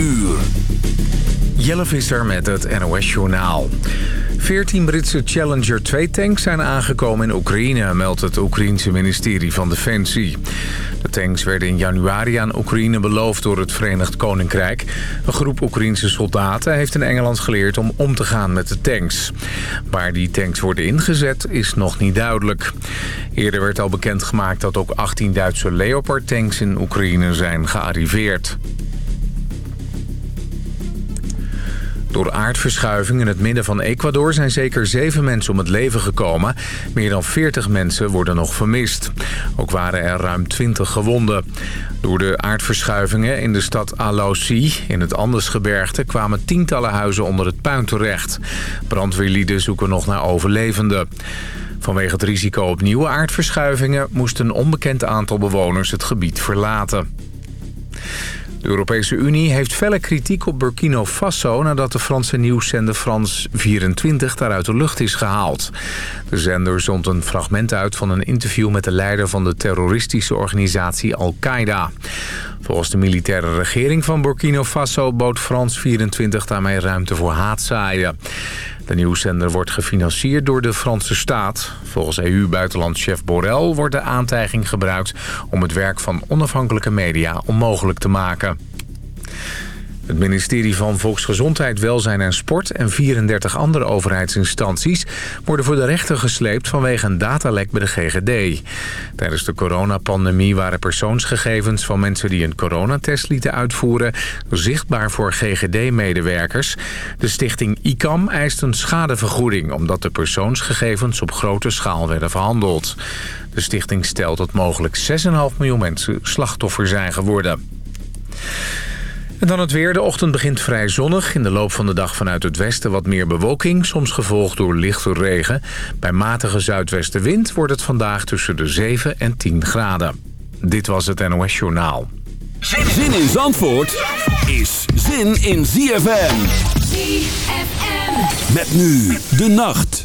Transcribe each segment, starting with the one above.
uur. Jelle Visser met het NOS-journaal. 14 Britse Challenger 2-tanks zijn aangekomen in Oekraïne... meldt het Oekraïense ministerie van Defensie. De tanks werden in januari aan Oekraïne beloofd door het Verenigd Koninkrijk. Een groep Oekraïense soldaten heeft in Engeland geleerd om om te gaan met de tanks. Waar die tanks worden ingezet is nog niet duidelijk. Eerder werd al bekendgemaakt dat ook 18 Duitse Leopard-tanks in Oekraïne zijn gearriveerd. Door aardverschuiving in het midden van Ecuador zijn zeker zeven mensen om het leven gekomen. Meer dan 40 mensen worden nog vermist. Ook waren er ruim 20 gewonden. Door de aardverschuivingen in de stad Alosi in het Andesgebergte kwamen tientallen huizen onder het puin terecht. Brandweerlieden zoeken nog naar overlevenden. Vanwege het risico op nieuwe aardverschuivingen moest een onbekend aantal bewoners het gebied verlaten. De Europese Unie heeft felle kritiek op Burkina Faso... nadat de Franse nieuwszender Frans 24 daaruit de lucht is gehaald. De zender zond een fragment uit van een interview... met de leider van de terroristische organisatie Al-Qaeda. Volgens de militaire regering van Burkina Faso... bood Frans 24 daarmee ruimte voor haatzaaien. De nieuwszender wordt gefinancierd door de Franse staat. Volgens EU-buitenlandchef Borrell wordt de aantijging gebruikt... om het werk van onafhankelijke media onmogelijk te maken. Het ministerie van Volksgezondheid, Welzijn en Sport en 34 andere overheidsinstanties worden voor de rechter gesleept vanwege een datalek bij de GGD. Tijdens de coronapandemie waren persoonsgegevens van mensen die een coronatest lieten uitvoeren zichtbaar voor GGD-medewerkers. De stichting ICAM eist een schadevergoeding omdat de persoonsgegevens op grote schaal werden verhandeld. De stichting stelt dat mogelijk 6,5 miljoen mensen slachtoffer zijn geworden. En dan het weer. De ochtend begint vrij zonnig. In de loop van de dag vanuit het westen wat meer bewolking. Soms gevolgd door lichte regen. Bij matige zuidwestenwind wordt het vandaag tussen de 7 en 10 graden. Dit was het NOS Journaal. Zin in Zandvoort is zin in ZFM. ZFM. Met nu de nacht.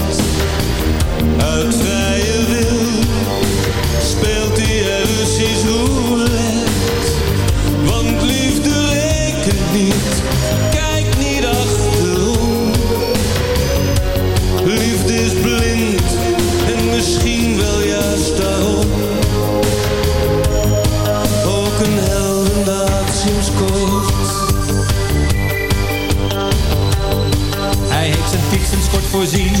uit vrije wil speelt hij Russisch roulette. Want liefde rekent niet, kijk niet achterom. Liefde is blind en misschien wel juist daarom. Ook een heldendaad sinds kort. Hij heeft zijn fietsenskort voorzien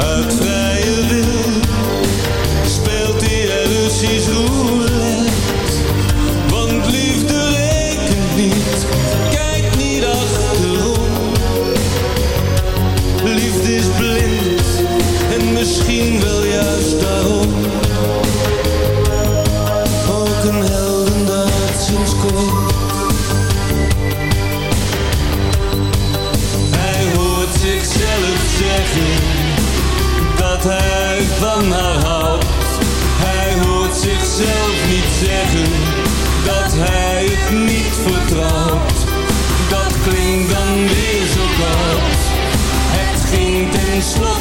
uit vrije wil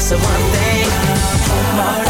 So one thing,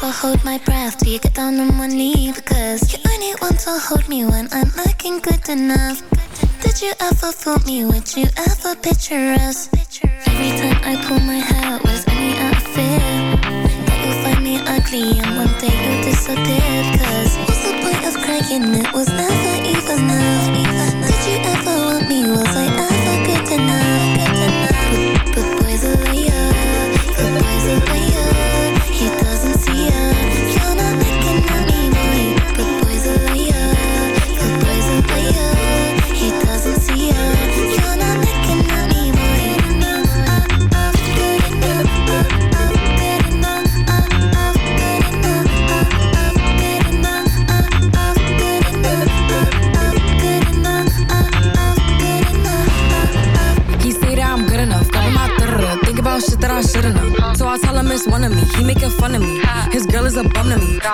to hold my breath till you get down on my knee Because you only want to hold me when I'm looking good enough Did you ever fool me? Would you ever picture us? Every time I pull my hair, was any outfit? That you find me ugly and one day you disappeared Cause what's the point of crying? It was never even enough Did you ever want me? Was I ever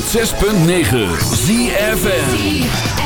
106.9 ZFN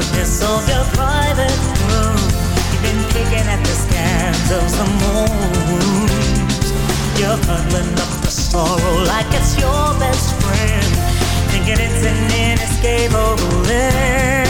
darkness of your private room. You've been picking at the scans of some old wounds. You're huddling up the sorrow like it's your best friend. Thinking it's an inescapable end.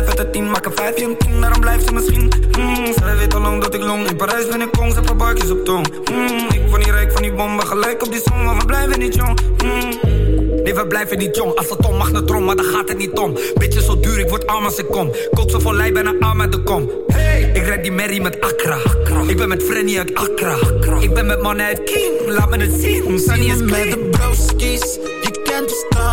Mm, ben een 5 uit de 10, maak een 5 een 10, daarom blijft ze misschien. Mm, zij weet al lang dat ik long, in Parijs ben ik kong, ze paar barkjes op tong. Mm, ik word niet rijk van die bommen, gelijk op die som, maar we blijven niet jong. Mm. Nee, we blijven niet jong. Als het om magnetron, maar dan gaat het niet om. Beetje zo duur, ik word arm als ik kom. Kook zo van lijn, bijna arm uit de kom. Hey, ik rijd die Mary met Accra. Ik ben met Frenny uit Accra. Ik ben met mannen uit King, laat me het zien. Sunny is me met clean. de broskies, je kent de stand.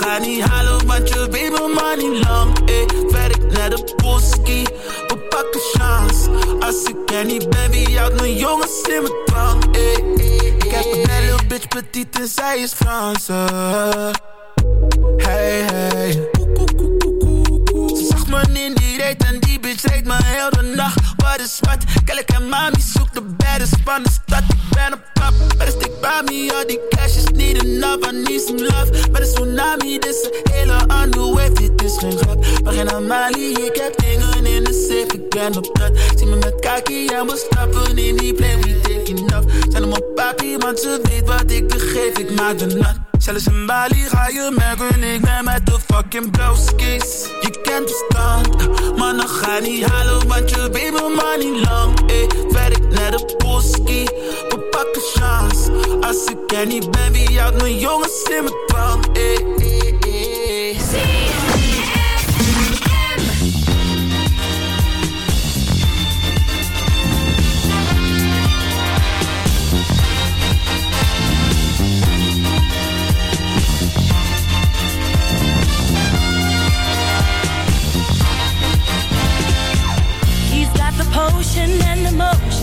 Maar ga niet halen, want je weet mijn money lang. Eh, werk naar de boski, we pakken chance. Als ik er niet ben, wie houdt mijn jongens in mijn? Eh, eh, ik heb een belle bitch petite en zij is Franse. Hey, hey. Ze zag me in die reet en die bitch reed me heel de nacht. Wat is wat? Kijk en mami zoekt de baddest van de stad. Ik ben een pap, better stick by me. All die cash is niet enough, I need some love. Met een tsunami, dit is een hele andere wave. Dit is geen grap, maar geen Amali. Ik heb dingen in de safe, ik ben op dat. Zie me met kaki en we stappen in die plane. We taking off. Zijn op papi, want ze weet wat ik begeef. Ik maak de nat. Zelfs in Bali ga je merken, ik ben met de fucking blauwskis. Je kent de stand, maar dan ga niet halen, want je weet mijn money lang. Eh, werk naar de boski, we pakken chance. Als ik er niet ben, wie houdt mijn jongens in mijn dwang? Eh, passion and emotion.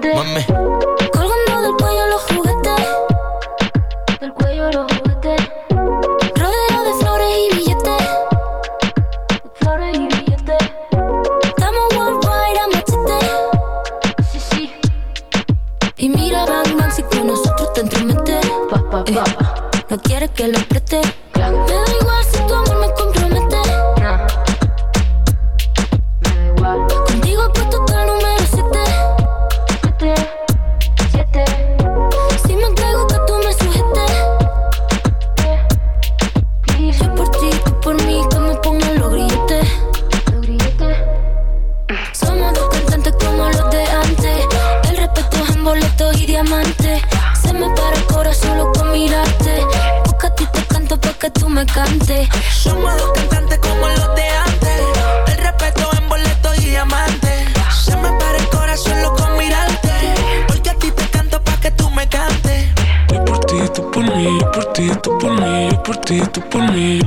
Póngalo mí, yo por ti, tú por mí, yo por ti, tú por mí.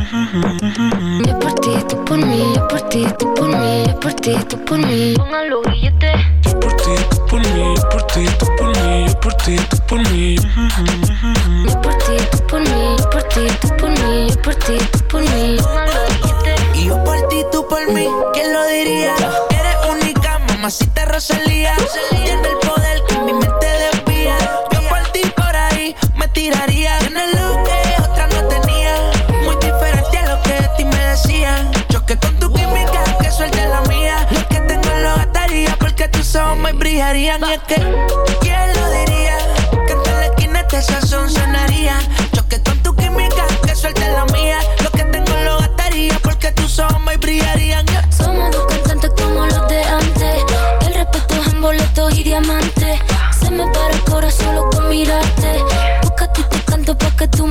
Yo por ti, tú por mí, yo por ti, tú por mí, yo por ti, tú por mí. Pongan los grilletes. Yo por ti, tú por mí, yo por ti, tú por mí, yo por ti, tú por mí. Yo por ti, tú por mí, yo por ti, tú por mí, yo por ti, tú por mí. Pongan los grilletes. Y yo por ti, tú por mí, ¿quién lo diría? Eres única, mamacita Rosalía. Tiene el poder me tiraría. Tienes lo que otra no tenía. Muy diferente a lo que de ti me decían. Choque con tu química, que suelte la mía. Lo que tengo lo gastaría porque tus ojos me brillarían. Es que, ¿quién lo diría? Que en la esquina este sazón sonaría. Choque con tu química, que suelte la mía.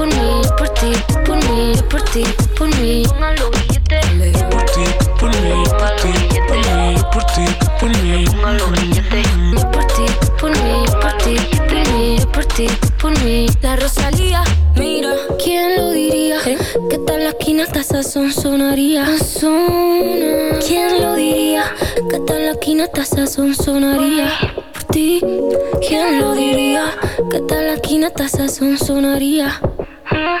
Por mí, por ti, por mí, por ti, por mí. Pongan los grilletes. Yo por ti, por mí, por ti, por mí, por ti, por mí. Pongan los grilletes. Yo por ti, por mí, por ti, por mí, por ti, por mí. La Rosalía, mira, ¿quién lo diría? Que tal la esquina hasta sazón sonaría. Sazona. ¿Quién lo diría? Que tal la esquina hasta sazón sonaría. Por ti, ¿quién lo diría? Que tal la esquina hasta sazón sonaría. Can't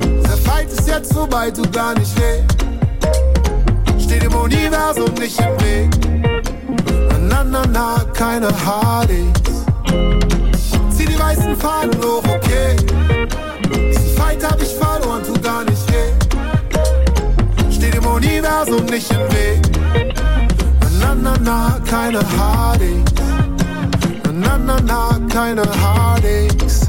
Der Fight ist jetzt vorbei, tut gar nicht weh. Steht dem Universum nicht im Weg. Na, na, na, keine Harleys. Zieh die weißen Fahnen hoch, okay. Diesen Fight hab ich verloren, tut gar nicht weh. Steht dem Universum nicht im Weg. Na, na, na, keine Harleys. Na, na, na, keine Harleys.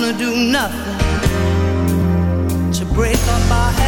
gonna do nothing to break up our habits.